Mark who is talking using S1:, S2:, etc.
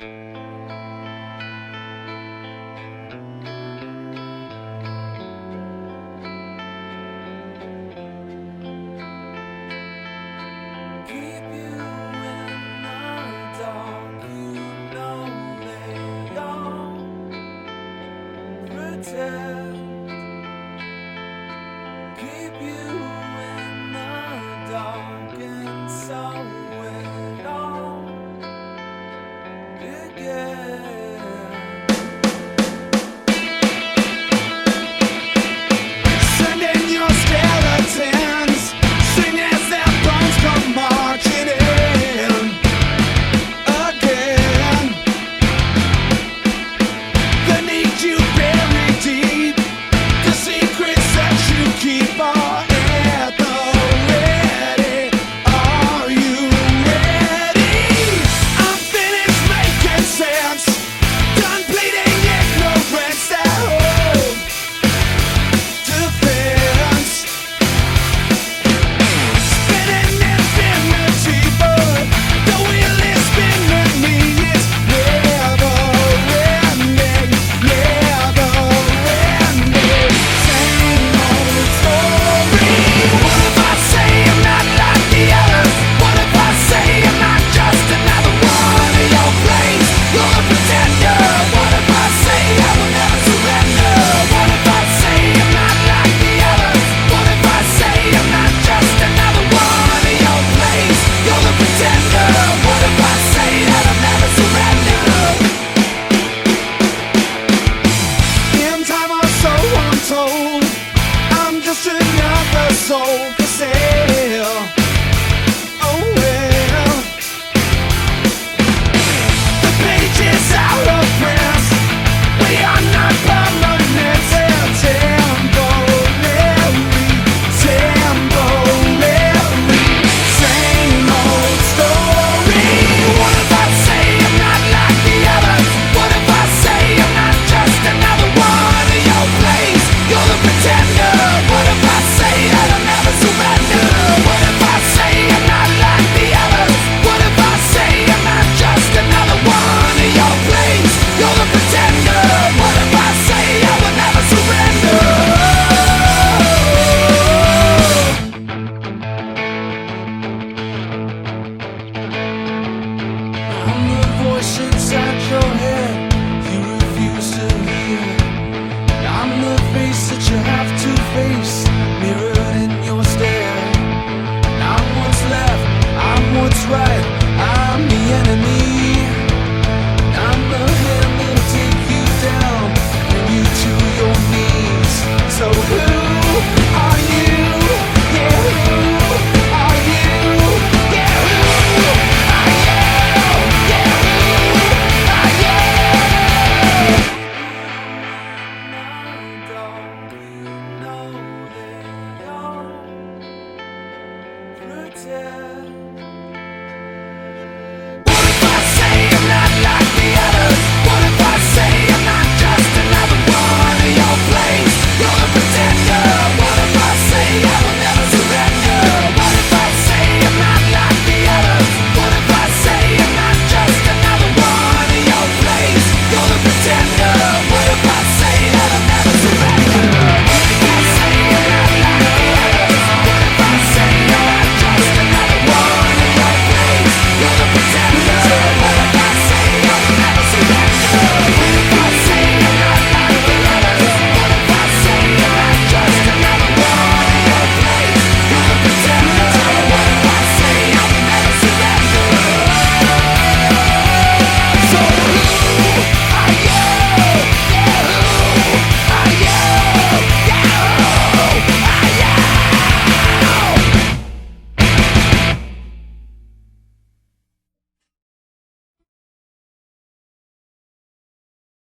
S1: Keep
S2: lost another soul.
S1: Inside your. pretend